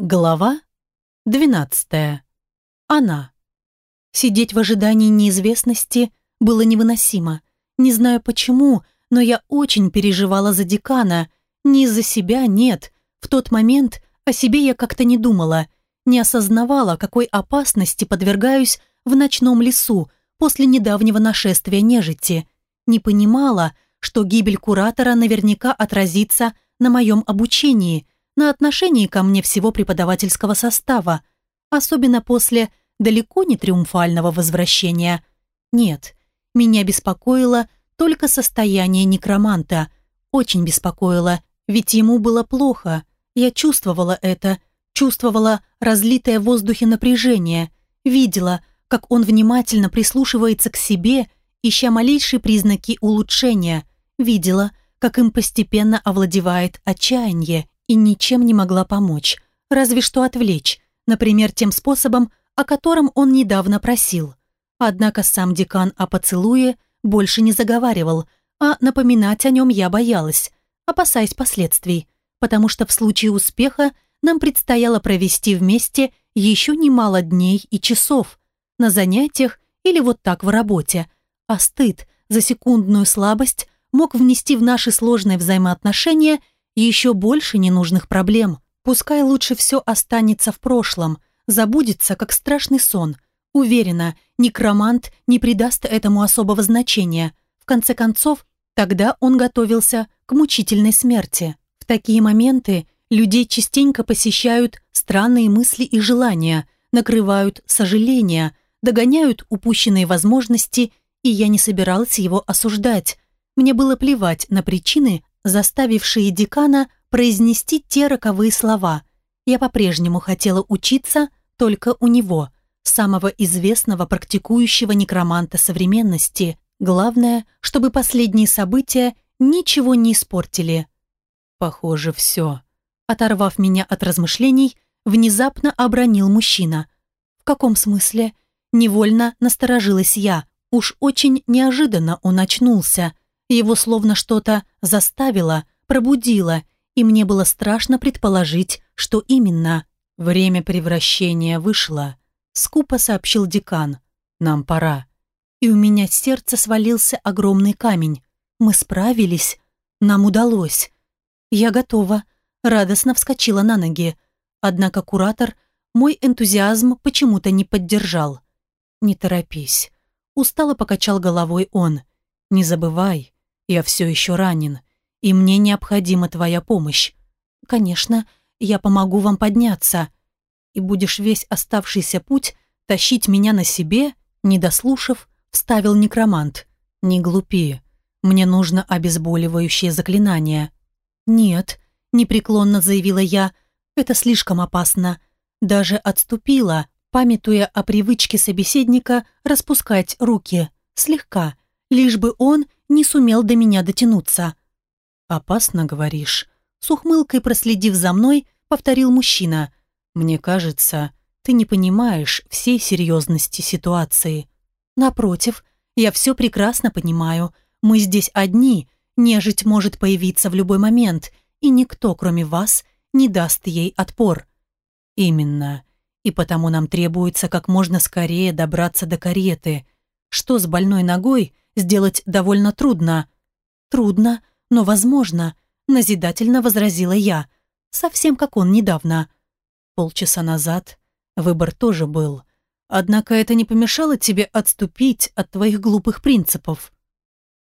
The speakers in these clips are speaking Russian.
Глава 12. Она. Сидеть в ожидании неизвестности было невыносимо. Не знаю почему, но я очень переживала за декана. Не из-за себя, нет. В тот момент о себе я как-то не думала. Не осознавала, какой опасности подвергаюсь в ночном лесу после недавнего нашествия нежити. Не понимала, что гибель куратора наверняка отразится на моем обучении – на отношении ко мне всего преподавательского состава, особенно после далеко не триумфального возвращения. Нет, меня беспокоило только состояние некроманта. Очень беспокоило, ведь ему было плохо. Я чувствовала это, чувствовала разлитое в воздухе напряжение, видела, как он внимательно прислушивается к себе, ища малейшие признаки улучшения, видела, как им постепенно овладевает отчаяние и ничем не могла помочь, разве что отвлечь, например, тем способом, о котором он недавно просил. Однако сам декан о поцелуе больше не заговаривал, а напоминать о нем я боялась, опасаясь последствий, потому что в случае успеха нам предстояло провести вместе еще немало дней и часов на занятиях или вот так в работе, а стыд за секундную слабость мог внести в наши сложные взаимоотношения – еще больше ненужных проблем. Пускай лучше все останется в прошлом, забудется, как страшный сон. Уверена, некромант не придаст этому особого значения. В конце концов, тогда он готовился к мучительной смерти. В такие моменты людей частенько посещают странные мысли и желания, накрывают сожаления, догоняют упущенные возможности, и я не собиралась его осуждать. Мне было плевать на причины, заставившие декана произнести те роковые слова. Я по-прежнему хотела учиться только у него, самого известного практикующего некроманта современности. Главное, чтобы последние события ничего не испортили. Похоже, все. Оторвав меня от размышлений, внезапно обронил мужчина. В каком смысле? Невольно насторожилась я. Уж очень неожиданно он очнулся. Его словно что-то заставило, пробудило, и мне было страшно предположить, что именно. Время превращения вышло. Скупо сообщил декан. Нам пора. И у меня с сердца свалился огромный камень. Мы справились. Нам удалось. Я готова. Радостно вскочила на ноги. Однако куратор мой энтузиазм почему-то не поддержал. «Не торопись», — устало покачал головой он. «Не забывай, я все еще ранен, и мне необходима твоя помощь. Конечно, я помогу вам подняться. И будешь весь оставшийся путь тащить меня на себе, не дослушав, вставил некромант. Не глупи. Мне нужно обезболивающее заклинание. Нет, непреклонно заявила я, это слишком опасно. Даже отступила, памятуя о привычке собеседника распускать руки, слегка, лишь бы он не сумел до меня дотянуться. «Опасно, говоришь?» С ухмылкой проследив за мной, повторил мужчина. «Мне кажется, ты не понимаешь всей серьезности ситуации. Напротив, я все прекрасно понимаю. Мы здесь одни, нежить может появиться в любой момент, и никто, кроме вас, не даст ей отпор». «Именно. И потому нам требуется как можно скорее добраться до кареты. Что с больной ногой, сделать довольно трудно». «Трудно, но возможно», — назидательно возразила я, совсем как он недавно. Полчаса назад выбор тоже был. Однако это не помешало тебе отступить от твоих глупых принципов.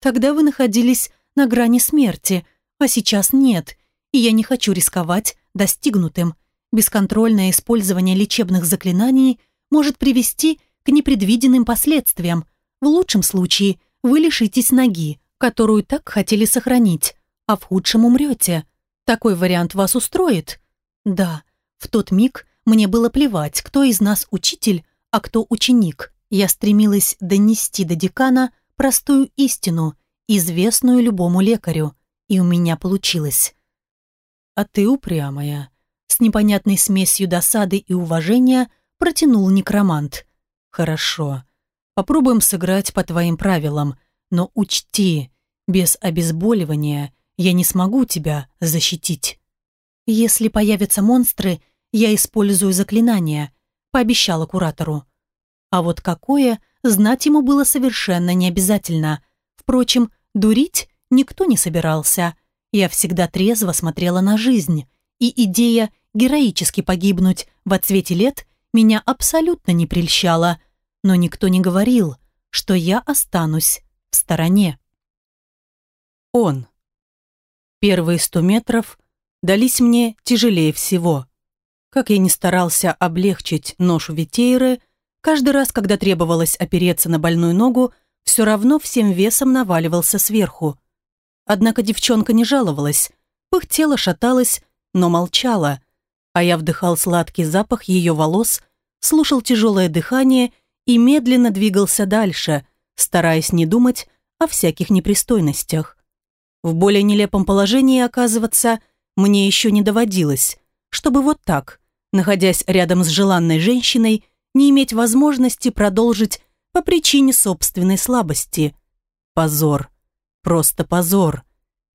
Тогда вы находились на грани смерти, а сейчас нет, и я не хочу рисковать достигнутым. Бесконтрольное использование лечебных заклинаний может привести к непредвиденным последствиям. В лучшем случае вы лишитесь ноги, которую так хотели сохранить, а в худшем умрете. Такой вариант вас устроит? Да, в тот миг мне было плевать, кто из нас учитель, а кто ученик. Я стремилась донести до декана простую истину, известную любому лекарю, и у меня получилось. «А ты упрямая», — с непонятной смесью досады и уважения протянул некромант. «Хорошо, Попробуем сыграть по твоим правилам, но учти, без обезболивания я не смогу тебя защитить. Если появятся монстры, я использую заклинание, пообещала куратору. А вот какое, знать ему было совершенно не обязательно. Впрочем, дурить никто не собирался. Я всегда трезво смотрела на жизнь, и идея героически погибнуть в отсвете лет меня абсолютно не прельщала, но никто не говорил, что я останусь в стороне. Он. Первые сто метров дались мне тяжелее всего. Как я ни старался облегчить ношу Витейры, каждый раз, когда требовалось опереться на больную ногу, все равно всем весом наваливался сверху. Однако девчонка не жаловалась, пыхтела, шаталась, но молчала, а я вдыхал сладкий запах ее волос, слушал тяжелое дыхание и медленно двигался дальше, стараясь не думать о всяких непристойностях. В более нелепом положении оказываться мне еще не доводилось, чтобы вот так, находясь рядом с желанной женщиной, не иметь возможности продолжить по причине собственной слабости. Позор. Просто позор.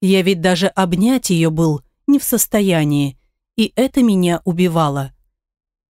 Я ведь даже обнять ее был не в состоянии, и это меня убивало.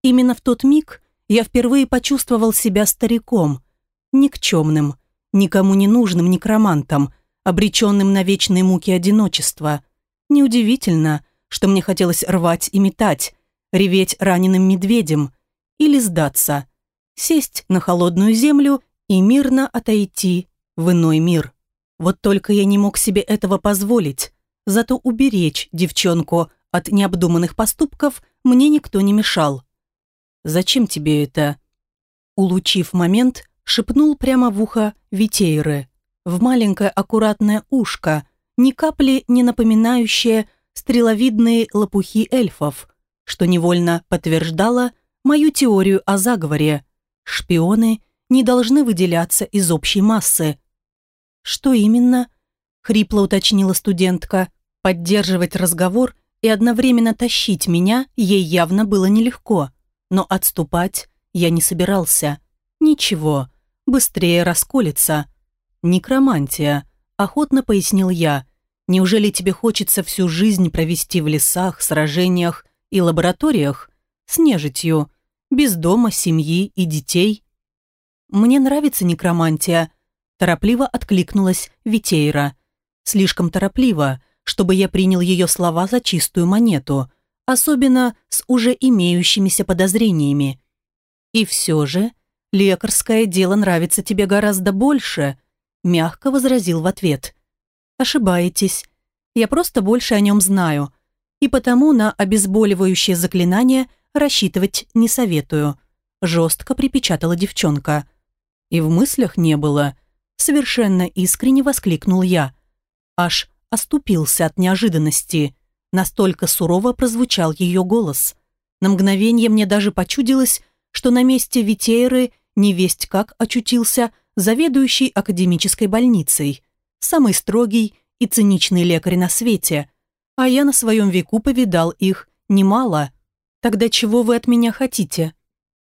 Именно в тот миг я впервые почувствовал себя стариком, никчемным, никому не нужным некромантом, обреченным на вечные муки одиночества. Неудивительно, что мне хотелось рвать и метать, реветь раненым медведем или сдаться, сесть на холодную землю и мирно отойти в иной мир. Вот только я не мог себе этого позволить, зато уберечь девчонку от необдуманных поступков мне никто не мешал. «Зачем тебе это?» Улучив момент, шепнул прямо в ухо Витейры, в маленькое аккуратное ушко, ни капли не напоминающее стреловидные лопухи эльфов, что невольно подтверждало мою теорию о заговоре. Шпионы не должны выделяться из общей массы. «Что именно?» — хрипло уточнила студентка. Поддерживать разговор и одновременно тащить меня ей явно было нелегко, но отступать я не собирался. Ничего, быстрее расколется. «Некромантия», — охотно пояснил я. «Неужели тебе хочется всю жизнь провести в лесах, сражениях и лабораториях? С нежитью, без дома, семьи и детей?» «Мне нравится некромантия», — торопливо откликнулась Витейра. «Слишком торопливо, чтобы я принял ее слова за чистую монету, особенно с уже имеющимися подозрениями. И все же лекарское дело нравится тебе гораздо больше», мягко возразил в ответ. «Ошибаетесь. Я просто больше о нем знаю, и потому на обезболивающее заклинание рассчитывать не советую», жестко припечатала девчонка. И в мыслях не было. Совершенно искренне воскликнул я. Аж оступился от неожиданности. Настолько сурово прозвучал ее голос. На мгновение мне даже почудилось, что на месте Витейры невесть как очутился заведующий академической больницей, самый строгий и циничный лекарь на свете, а я на своем веку повидал их немало. Тогда чего вы от меня хотите?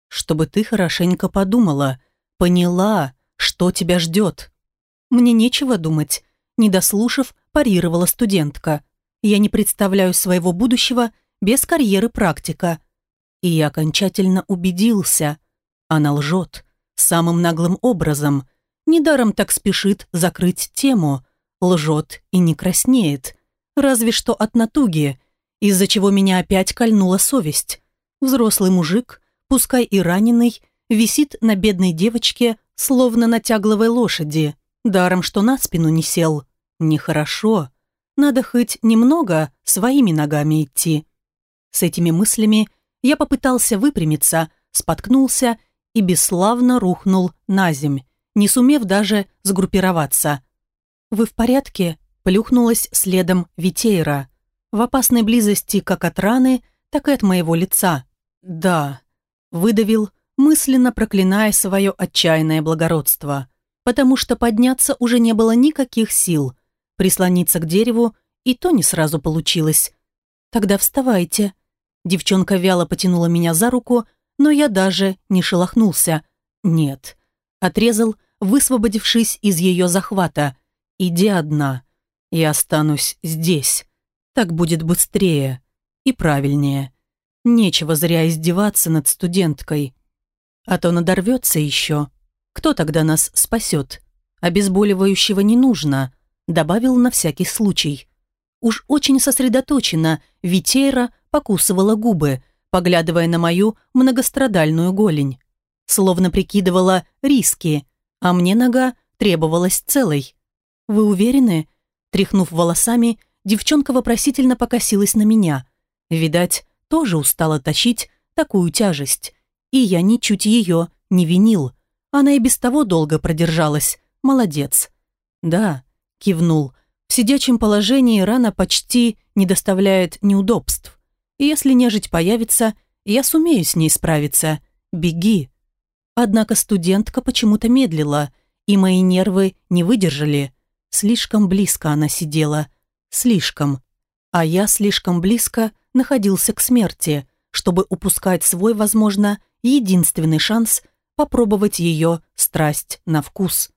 Чтобы ты хорошенько подумала, поняла, что тебя ждет. Мне нечего думать, не дослушав, парировала студентка. Я не представляю своего будущего без карьеры практика. И я окончательно убедился, она лжет самым наглым образом. Недаром так спешит закрыть тему, лжет и не краснеет. Разве что от натуги, из-за чего меня опять кольнула совесть. Взрослый мужик, пускай и раненый, висит на бедной девочке, словно на тягловой лошади, даром что на спину не сел. Нехорошо. Надо хоть немного своими ногами идти. С этими мыслями я попытался выпрямиться, споткнулся и бесславно рухнул на земь, не сумев даже сгруппироваться. «Вы в порядке?» – плюхнулась следом Витейра. В опасной близости как от раны, так и от моего лица. «Да», – выдавил, мысленно проклиная свое отчаянное благородство, потому что подняться уже не было никаких сил, прислониться к дереву и то не сразу получилось. «Тогда вставайте». Девчонка вяло потянула меня за руку, но я даже не шелохнулся. Нет. Отрезал, высвободившись из ее захвата. «Иди одна. Я останусь здесь. Так будет быстрее и правильнее». Нечего зря издеваться над студенткой. А то надорвется еще. Кто тогда нас спасет? Обезболивающего не нужно, добавил на всякий случай. Уж очень сосредоточенно Витейра покусывала губы, поглядывая на мою многострадальную голень. Словно прикидывала риски, а мне нога требовалась целой. «Вы уверены?» Тряхнув волосами, девчонка вопросительно покосилась на меня. Видать, тоже устала тащить такую тяжесть. И я ничуть ее не винил. Она и без того долго продержалась. Молодец. «Да», — кивнул. «В сидячем положении рана почти не доставляет неудобств. И если нежить появится, я сумею с ней справиться. Беги». Однако студентка почему-то медлила, и мои нервы не выдержали. Слишком близко она сидела. Слишком. А я слишком близко находился к смерти, чтобы упускать свой, возможно, единственный шанс попробовать ее страсть на вкус.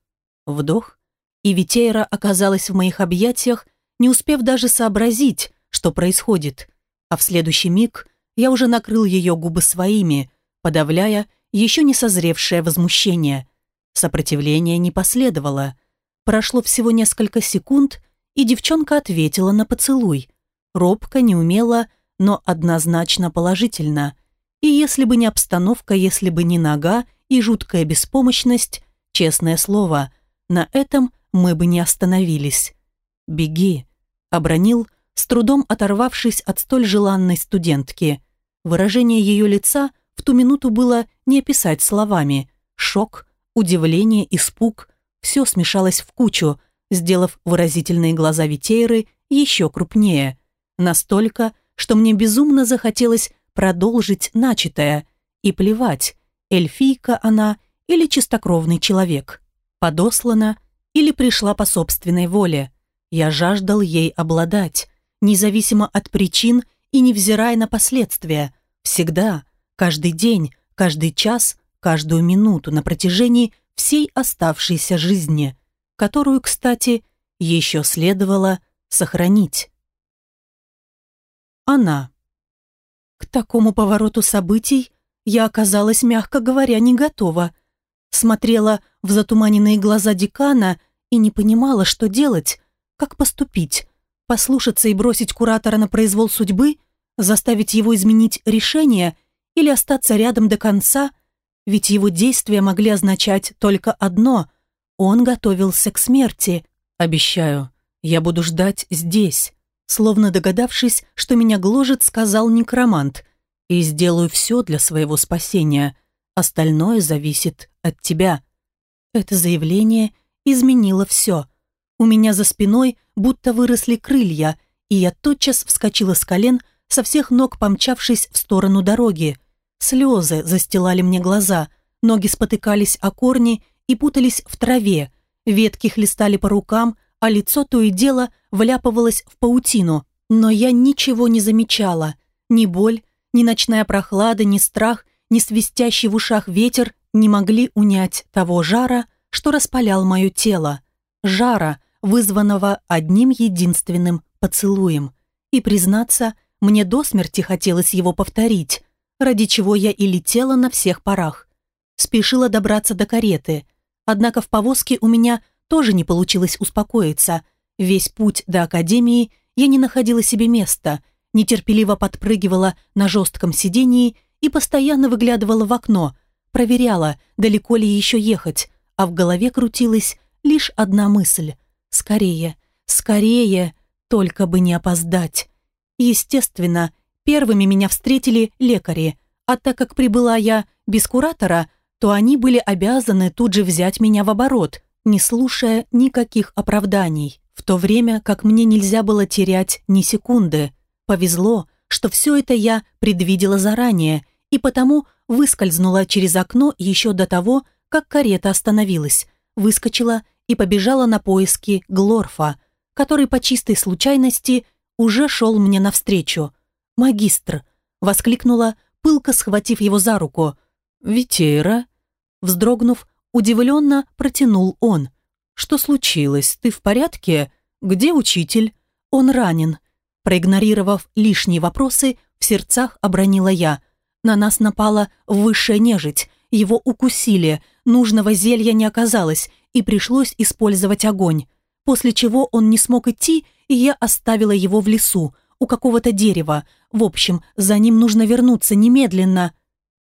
Вдох, и Витейра оказалась в моих объятиях, не успев даже сообразить, что происходит. А в следующий миг я уже накрыл ее губы своими, подавляя еще не созревшее возмущение. Сопротивления не последовало. Прошло всего несколько секунд, и девчонка ответила на поцелуй. Робко, неумело, но однозначно положительно. И если бы не обстановка, если бы не нога и жуткая беспомощность, честное слово, на этом мы бы не остановились. «Беги», — обронил, с трудом оторвавшись от столь желанной студентки. Выражение ее лица в ту минуту было не описать словами. Шок, удивление, испуг — все смешалось в кучу, сделав выразительные глаза Витейры еще крупнее. Настолько, что мне безумно захотелось продолжить начатое. И плевать, эльфийка она или чистокровный человек. Подослана или пришла по собственной воле. Я жаждал ей обладать, независимо от причин и невзирая на последствия. Всегда, каждый день, каждый час, каждую минуту на протяжении всей оставшейся жизни, которую, кстати, еще следовало сохранить она. К такому повороту событий я оказалась, мягко говоря, не готова. Смотрела в затуманенные глаза декана и не понимала, что делать, как поступить, послушаться и бросить куратора на произвол судьбы, заставить его изменить решение или остаться рядом до конца, ведь его действия могли означать только одно – он готовился к смерти. Обещаю, я буду ждать здесь, Словно догадавшись, что меня гложет, сказал некромант. «И сделаю все для своего спасения. Остальное зависит от тебя». Это заявление изменило все. У меня за спиной будто выросли крылья, и я тотчас вскочила с колен, со всех ног помчавшись в сторону дороги. Слезы застилали мне глаза, ноги спотыкались о корни и путались в траве, ветки хлестали по рукам, а лицо то и дело вляпывалось в паутину. Но я ничего не замечала. Ни боль, ни ночная прохлада, ни страх, ни свистящий в ушах ветер не могли унять того жара, что распалял мое тело. Жара, вызванного одним единственным поцелуем. И, признаться, мне до смерти хотелось его повторить, ради чего я и летела на всех парах. Спешила добраться до кареты, однако в повозке у меня тоже не получилось успокоиться. Весь путь до академии я не находила себе места, нетерпеливо подпрыгивала на жестком сидении и постоянно выглядывала в окно, проверяла, далеко ли еще ехать, а в голове крутилась лишь одна мысль – скорее, скорее, только бы не опоздать. Естественно, первыми меня встретили лекари, а так как прибыла я без куратора, то они были обязаны тут же взять меня в оборот – не слушая никаких оправданий, в то время как мне нельзя было терять ни секунды. Повезло, что все это я предвидела заранее, и потому выскользнула через окно еще до того, как карета остановилась, выскочила и побежала на поиски Глорфа, который по чистой случайности уже шел мне навстречу. «Магистр!» — воскликнула, пылко схватив его за руку. «Витейра?» Вздрогнув, Удивленно протянул он. «Что случилось? Ты в порядке? Где учитель?» «Он ранен». Проигнорировав лишние вопросы, В сердцах обронила я. На нас напала высшая нежить. Его укусили, нужного зелья не оказалось, и пришлось использовать огонь. После чего он не смог идти, и я оставила его в лесу, у какого-то дерева. В общем, за ним нужно вернуться немедленно.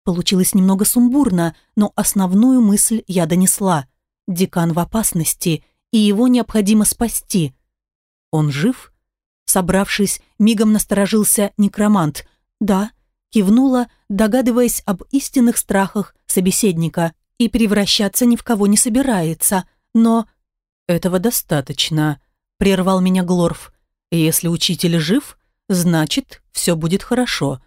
Получилось немного сумбурно, но основную мысль я донесла. Декан в опасности, и его необходимо спасти. Он жив? Собравшись, мигом насторожился некромант. «Да», кивнула, догадываясь об истинных страхах собеседника, и превращаться ни в кого не собирается, но... «Этого достаточно», — прервал меня Глорф. «Если учитель жив, значит, все будет хорошо.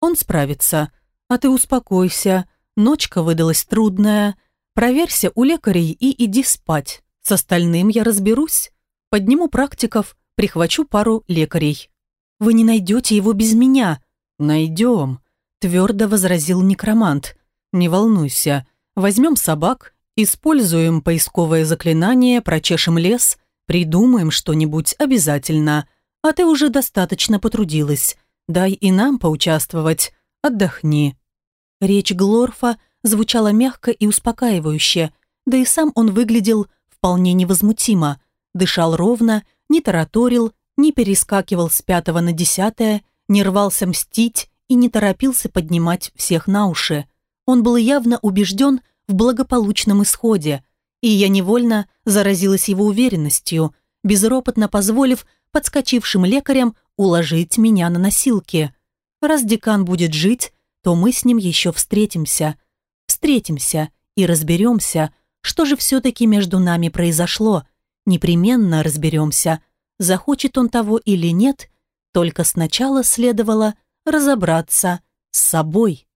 Он справится. А ты успокойся. Ночка выдалась трудная. Проверься у лекарей и иди спать. С остальным я разберусь. Подниму практиков, прихвачу пару лекарей. Вы не найдете его без меня. Найдем, твердо возразил некромант. Не волнуйся. Возьмем собак, используем поисковое заклинание, прочешем лес, придумаем что-нибудь обязательно – а ты уже достаточно потрудилась. Дай и нам поучаствовать. Отдохни». Речь Глорфа звучала мягко и успокаивающе, да и сам он выглядел вполне невозмутимо, дышал ровно, не тараторил, не перескакивал с пятого на десятое, не рвался мстить и не торопился поднимать всех на уши. Он был явно убежден в благополучном исходе, и я невольно заразилась его уверенностью, безропотно позволив подскочившим лекарям уложить меня на носилки. Раз декан будет жить, то мы с ним еще встретимся. Встретимся и разберемся, что же все-таки между нами произошло. Непременно разберемся, захочет он того или нет, только сначала следовало разобраться с собой.